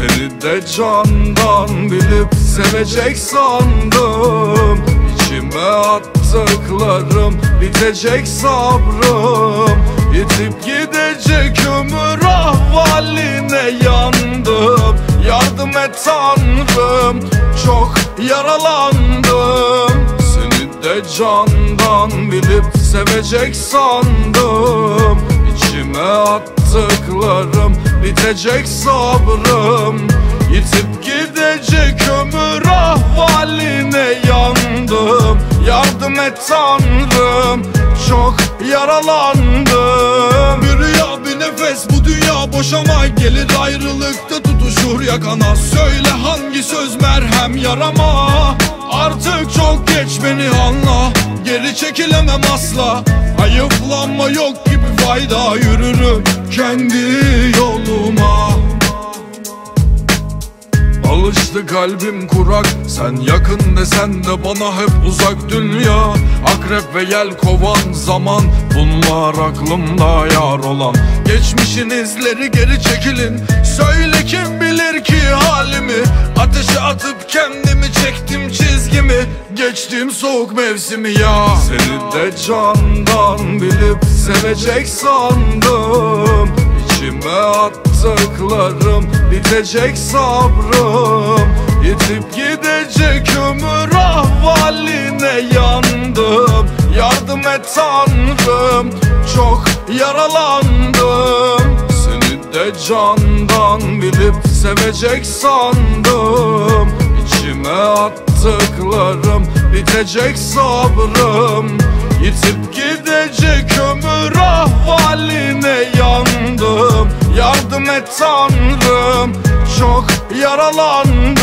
Seni de candan bilip sevecek sandım. İçime attıklarım bitecek sabrım. Yitip gidecek ömür ahvaline yandım. Yardım et tanrım çok yaralandım. Seni de candan bilip sevecek sandım. İçime attıklarım bitecek sabrım Yitip gidecek ömür ahvaline yandım. Yardım et tanrım çok yaralandım. Bir rüya bir nefes bu dünya boşama. Gelir ayrılıkta tutuşur yakana. Söyle hangi söz merhem yarama. Artık çok geç beni anla. Geri çekilemem asla. Hayıflanma yok gibi fayda. Yürürüm kendi Alıştı kalbim kurak. Sen yakın desen de bana hep uzak dünya. Akrep ve yel kovan zaman Bunlar aklımda yar olan. Geçmişin izleri geri çekilin. Söyle kim bilir ki halimi? Ateşe atıp kendimi çektim çizgimi. Geçtim soğuk mevsimi ya. Seni de candan bilip sevecek sandım. İçime attıklarım bitecek sabrım Yitip gidecek ömür ahvaline yandım. Yardım et tanrım çok yaralandım. Seni de candan bilip sevecek sandım. İçime attıklarım bitecek sabrım. Yitip gidecek tanrım çok yaralandım